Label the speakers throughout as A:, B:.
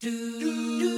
A: do, do, do.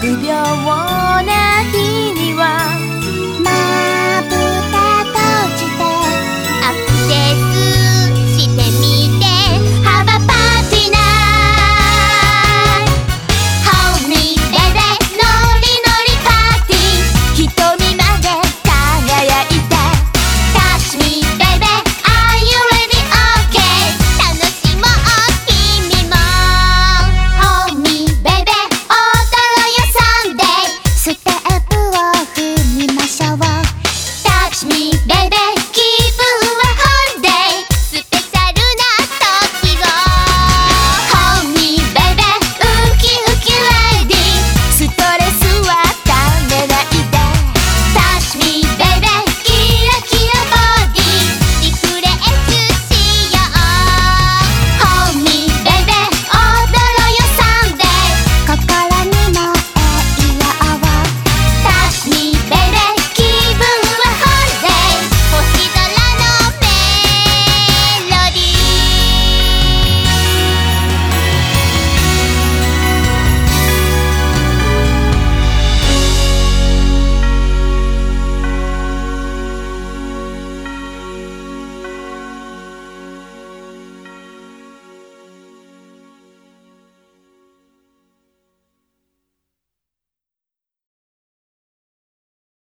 A: 급여